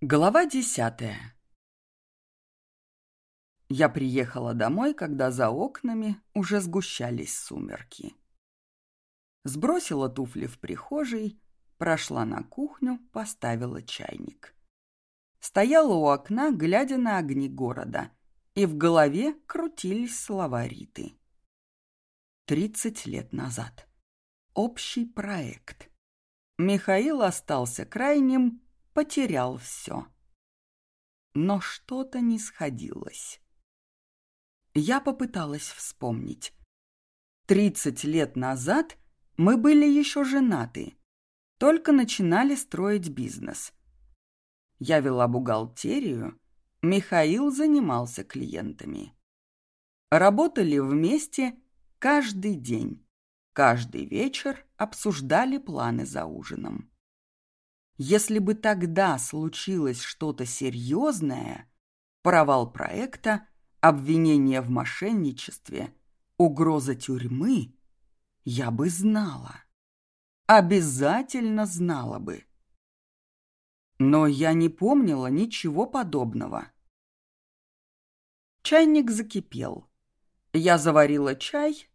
Глава десятая Я приехала домой, когда за окнами уже сгущались сумерки. Сбросила туфли в прихожей, прошла на кухню, поставила чайник. Стояла у окна, глядя на огни города, и в голове крутились слова Риты. Тридцать лет назад. Общий проект. Михаил остался крайним, потерял все. Но что-то не сходилось. Я попыталась вспомнить. Тридцать лет назад мы были еще женаты, только начинали строить бизнес. Я вела бухгалтерию, Михаил занимался клиентами. Работали вместе каждый день, каждый вечер обсуждали планы за ужином. Если бы тогда случилось что-то серьезное, провал проекта, обвинение в мошенничестве, угроза тюрьмы, я бы знала. Обязательно знала бы. Но я не помнила ничего подобного. Чайник закипел. Я заварила чай,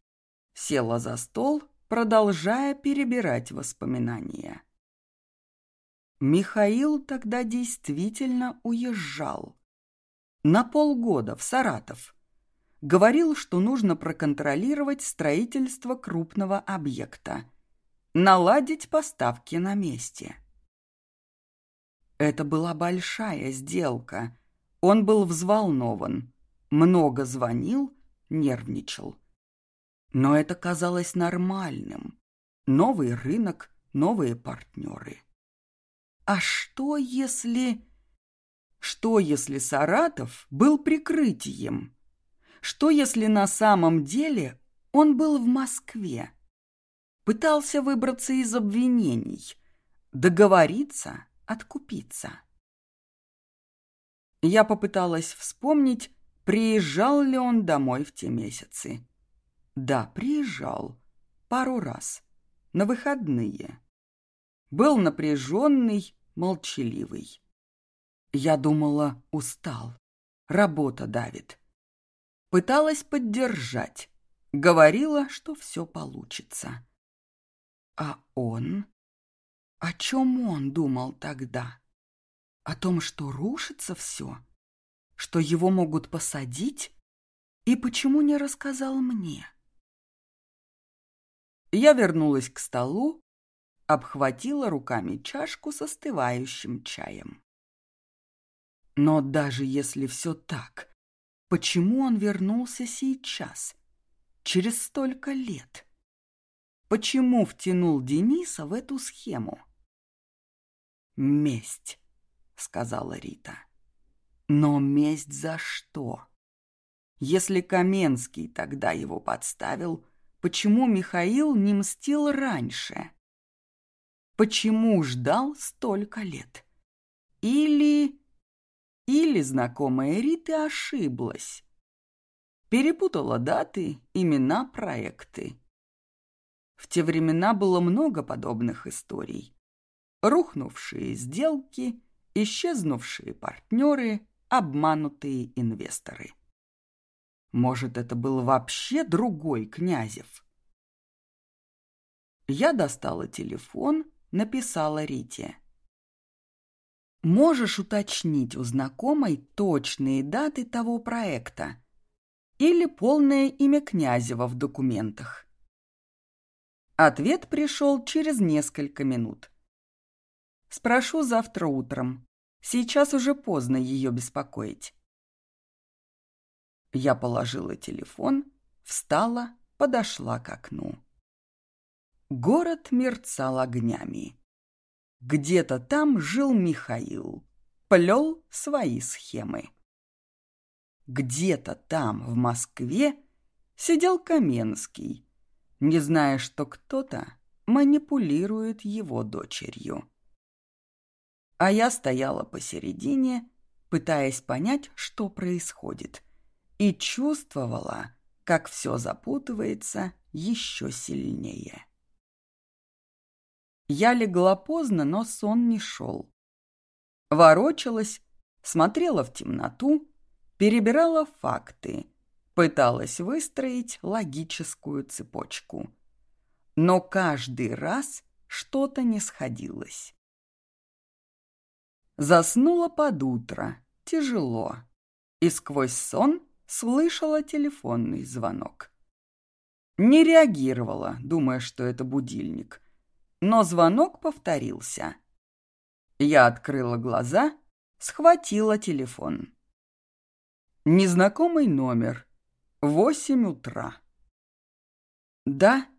села за стол, продолжая перебирать воспоминания. Михаил тогда действительно уезжал. На полгода в Саратов. Говорил, что нужно проконтролировать строительство крупного объекта. Наладить поставки на месте. Это была большая сделка. Он был взволнован. Много звонил, нервничал. Но это казалось нормальным. Новый рынок, новые партнеры. А что если... Что если Саратов был прикрытием? Что если на самом деле он был в Москве? Пытался выбраться из обвинений, договориться, откупиться. Я попыталась вспомнить, приезжал ли он домой в те месяцы. Да, приезжал. Пару раз. На выходные был напряженный, молчаливый. Я думала, устал. Работа давит. Пыталась поддержать. Говорила, что все получится. А он? О чем он думал тогда? О том, что рушится все? Что его могут посадить? И почему не рассказал мне? Я вернулась к столу, обхватила руками чашку с остывающим чаем. Но даже если все так, почему он вернулся сейчас, через столько лет? Почему втянул Дениса в эту схему? «Месть», — сказала Рита. «Но месть за что? Если Каменский тогда его подставил, почему Михаил не мстил раньше?» Почему ждал столько лет. Или... Или знакомая Рита ошиблась. Перепутала даты, имена, проекты. В те времена было много подобных историй. Рухнувшие сделки, исчезнувшие партнеры, обманутые инвесторы. Может, это был вообще другой Князев? Я достала телефон написала Рите. «Можешь уточнить у знакомой точные даты того проекта или полное имя Князева в документах?» Ответ пришел через несколько минут. «Спрошу завтра утром. Сейчас уже поздно ее беспокоить». Я положила телефон, встала, подошла к окну. Город мерцал огнями. Где-то там жил Михаил, плел свои схемы. Где-то там, в Москве, сидел Каменский, не зная, что кто-то манипулирует его дочерью. А я стояла посередине, пытаясь понять, что происходит, и чувствовала, как все запутывается еще сильнее. Я легла поздно, но сон не шел. Ворочалась, смотрела в темноту, перебирала факты, пыталась выстроить логическую цепочку. Но каждый раз что-то не сходилось. Заснула под утро, тяжело, и сквозь сон слышала телефонный звонок. Не реагировала, думая, что это будильник, но звонок повторился. Я открыла глаза, схватила телефон. Незнакомый номер. Восемь утра. «Да?»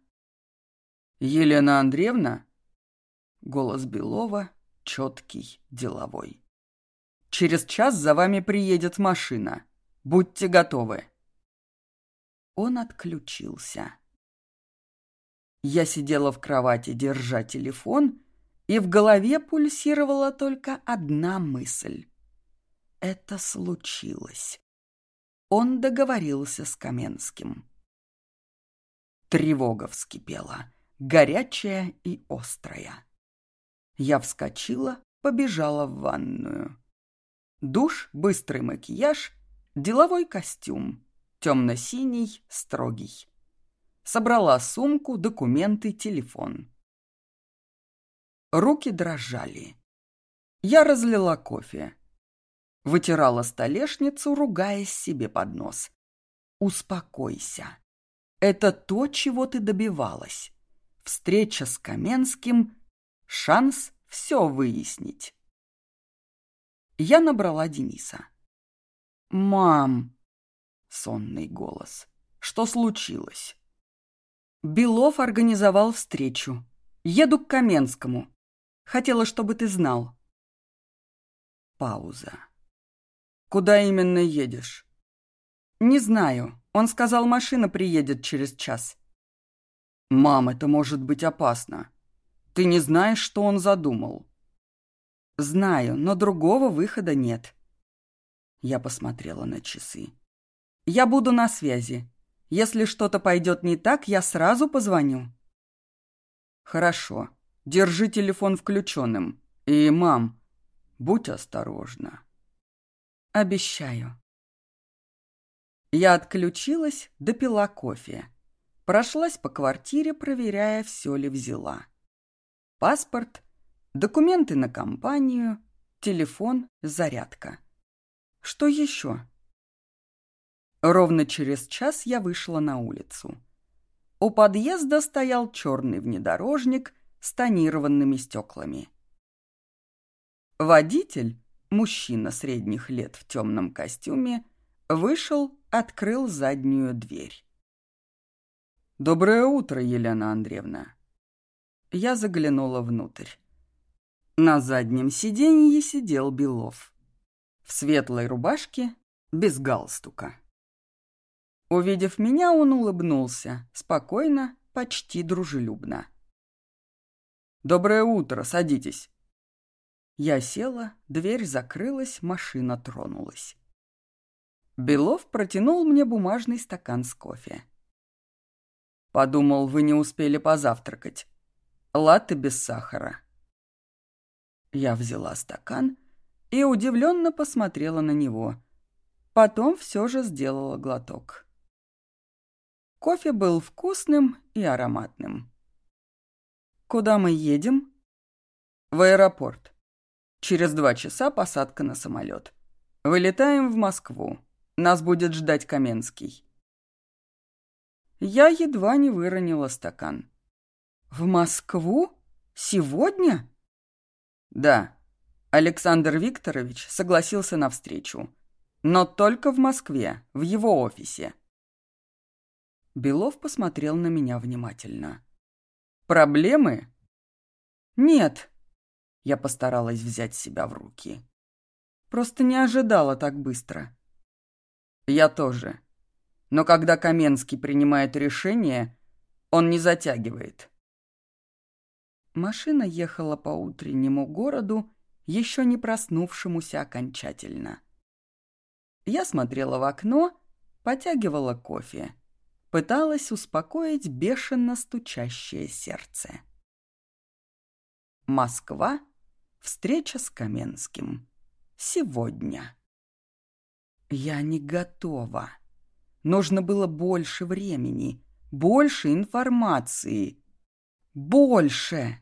«Елена Андреевна?» Голос Белова четкий, деловой. «Через час за вами приедет машина. Будьте готовы». Он отключился. Я сидела в кровати, держа телефон, и в голове пульсировала только одна мысль. Это случилось. Он договорился с Каменским. Тревога вскипела, горячая и острая. Я вскочила, побежала в ванную. Душ, быстрый макияж, деловой костюм, темно-синий, строгий. Собрала сумку, документы, телефон. Руки дрожали. Я разлила кофе. Вытирала столешницу, ругаясь себе под нос. «Успокойся. Это то, чего ты добивалась. Встреча с Каменским — шанс все выяснить». Я набрала Дениса. «Мам!» — сонный голос. «Что случилось?» Белов организовал встречу. Еду к Каменскому. Хотела, чтобы ты знал. Пауза. Куда именно едешь? Не знаю. Он сказал, машина приедет через час. Мам, это может быть опасно. Ты не знаешь, что он задумал. Знаю, но другого выхода нет. Я посмотрела на часы. Я буду на связи. Если что-то пойдет не так, я сразу позвоню. Хорошо. Держи телефон включенным. И, мам, будь осторожна. Обещаю. Я отключилась, допила кофе. Прошлась по квартире, проверяя, все ли взяла. Паспорт, документы на компанию, телефон, зарядка. Что еще? Ровно через час я вышла на улицу. У подъезда стоял черный внедорожник с тонированными стеклами. Водитель, мужчина средних лет в темном костюме, вышел, открыл заднюю дверь. «Доброе утро, Елена Андреевна!» Я заглянула внутрь. На заднем сиденье сидел Белов. В светлой рубашке, без галстука. Увидев меня, он улыбнулся, спокойно, почти дружелюбно. «Доброе утро, садитесь». Я села, дверь закрылась, машина тронулась. Белов протянул мне бумажный стакан с кофе. Подумал, вы не успели позавтракать. Латте без сахара. Я взяла стакан и удивленно посмотрела на него. Потом все же сделала глоток. Кофе был вкусным и ароматным. «Куда мы едем?» «В аэропорт. Через два часа посадка на самолет. Вылетаем в Москву. Нас будет ждать Каменский». Я едва не выронила стакан. «В Москву? Сегодня?» «Да». Александр Викторович согласился на встречу. Но только в Москве, в его офисе. Белов посмотрел на меня внимательно. Проблемы? Нет. Я постаралась взять себя в руки. Просто не ожидала так быстро. Я тоже. Но когда Каменский принимает решение, он не затягивает. Машина ехала по утреннему городу, еще не проснувшемуся окончательно. Я смотрела в окно, потягивала кофе пыталась успокоить бешено стучащее сердце. Москва Встреча с Каменским. Сегодня. Я не готова. Нужно было больше времени, больше информации. Больше!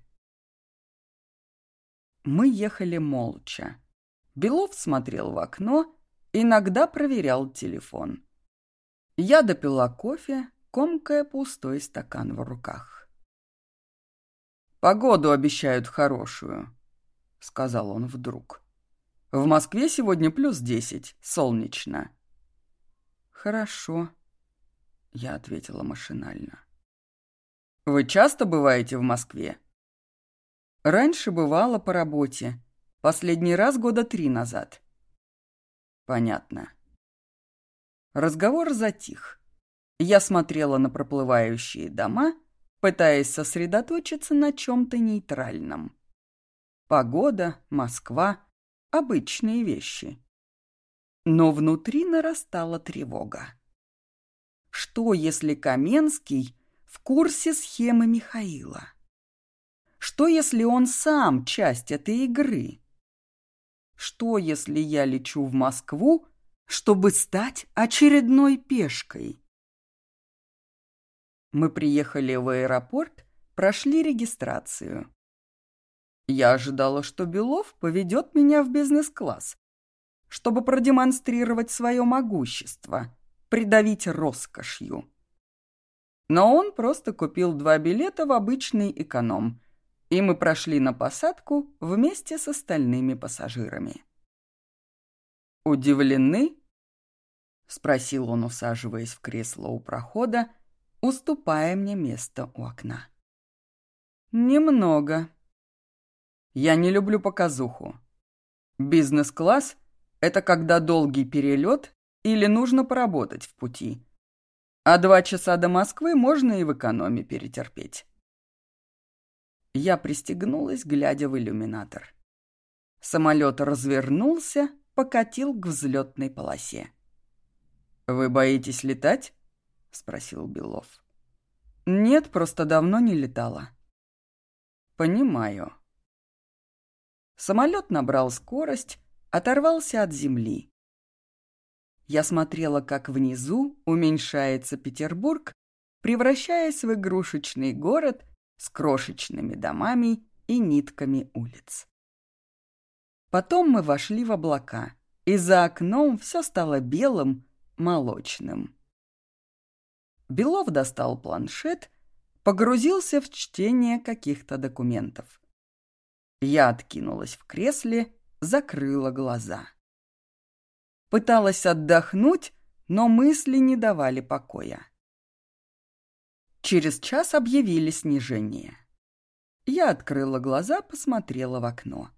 Мы ехали молча. Белов смотрел в окно, иногда проверял телефон. Я допила кофе, комкая пустой стакан в руках. «Погоду обещают хорошую», — сказал он вдруг. «В Москве сегодня плюс десять, солнечно». «Хорошо», — я ответила машинально. «Вы часто бываете в Москве?» «Раньше бывало по работе. Последний раз года три назад». «Понятно». Разговор затих. Я смотрела на проплывающие дома, пытаясь сосредоточиться на чем-то нейтральном. Погода, Москва — обычные вещи. Но внутри нарастала тревога. Что, если Каменский в курсе схемы Михаила? Что, если он сам часть этой игры? Что, если я лечу в Москву чтобы стать очередной пешкой. Мы приехали в аэропорт, прошли регистрацию. Я ожидала, что Белов поведет меня в бизнес-класс, чтобы продемонстрировать свое могущество, придавить роскошью. Но он просто купил два билета в обычный эконом, и мы прошли на посадку вместе с остальными пассажирами. «Удивлены?» — спросил он, усаживаясь в кресло у прохода, уступая мне место у окна. «Немного. Я не люблю показуху. Бизнес-класс — это когда долгий перелет или нужно поработать в пути. А два часа до Москвы можно и в экономе перетерпеть». Я пристегнулась, глядя в иллюминатор. Самолет развернулся покатил к взлетной полосе. «Вы боитесь летать?» — спросил Белов. «Нет, просто давно не летала». «Понимаю». Самолет набрал скорость, оторвался от земли. Я смотрела, как внизу уменьшается Петербург, превращаясь в игрушечный город с крошечными домами и нитками улиц. Потом мы вошли в облака, и за окном все стало белым, молочным. Белов достал планшет, погрузился в чтение каких-то документов. Я откинулась в кресле, закрыла глаза. Пыталась отдохнуть, но мысли не давали покоя. Через час объявили снижение. Я открыла глаза, посмотрела в окно.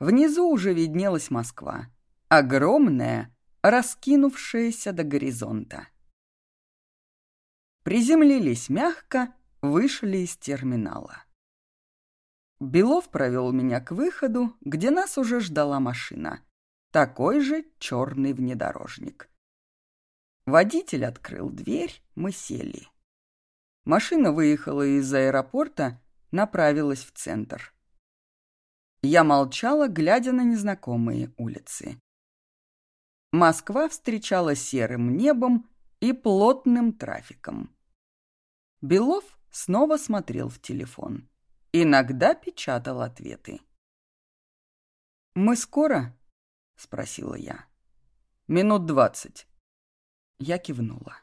Внизу уже виднелась Москва. Огромная, раскинувшаяся до горизонта. Приземлились мягко, вышли из терминала. Белов провел меня к выходу, где нас уже ждала машина. Такой же черный внедорожник. Водитель открыл дверь, мы сели. Машина выехала из аэропорта, направилась в центр. Я молчала, глядя на незнакомые улицы. Москва встречала серым небом и плотным трафиком. Белов снова смотрел в телефон. Иногда печатал ответы. «Мы скоро?» — спросила я. «Минут двадцать». Я кивнула.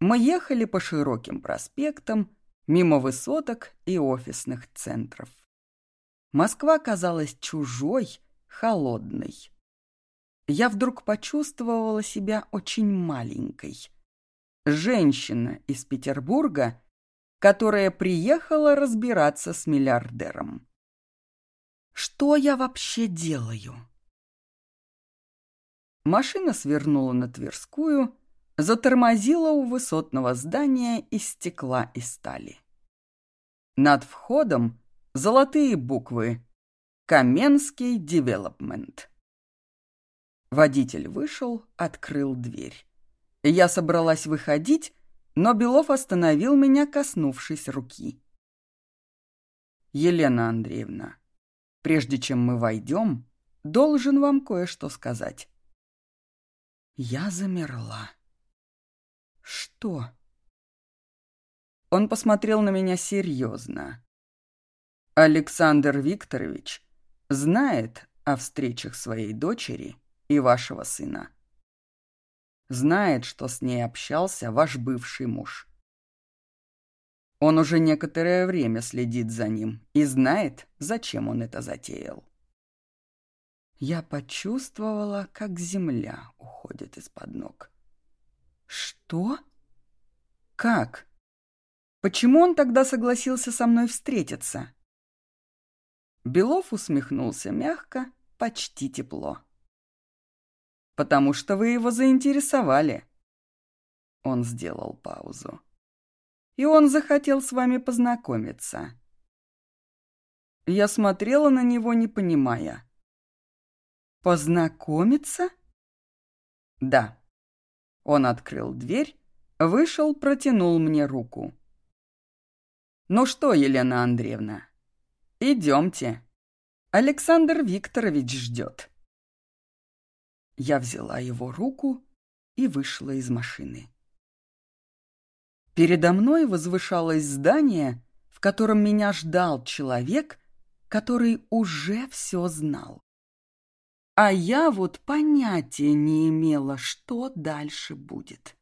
Мы ехали по широким проспектам, мимо высоток и офисных центров. Москва казалась чужой, холодной. Я вдруг почувствовала себя очень маленькой. Женщина из Петербурга, которая приехала разбираться с миллиардером. Что я вообще делаю? Машина свернула на Тверскую, затормозила у высотного здания из стекла и стали. Над входом Золотые буквы. Каменский девелопмент. Водитель вышел, открыл дверь. Я собралась выходить, но Белов остановил меня, коснувшись руки. «Елена Андреевна, Прежде чем мы войдем, должен вам кое-что сказать». Я замерла. «Что?» Он посмотрел на меня серьезно. «Александр Викторович знает о встречах своей дочери и вашего сына. Знает, что с ней общался ваш бывший муж. Он уже некоторое время следит за ним и знает, зачем он это затеял. Я почувствовала, как земля уходит из-под ног. Что? Как? Почему он тогда согласился со мной встретиться? Белов усмехнулся мягко, почти тепло. «Потому что вы его заинтересовали». Он сделал паузу и он захотел с вами познакомиться. Я смотрела на него, не понимая. «Познакомиться?» «Да». Он открыл дверь, вышел, протянул мне руку. «Ну что, Елена Андреевна, идемте. Александр Викторович ждет». Я взяла его руку и вышла из машины. Передо мной возвышалось здание, в котором меня ждал человек, который уже все знал. А я вот понятия не имела, что дальше будет.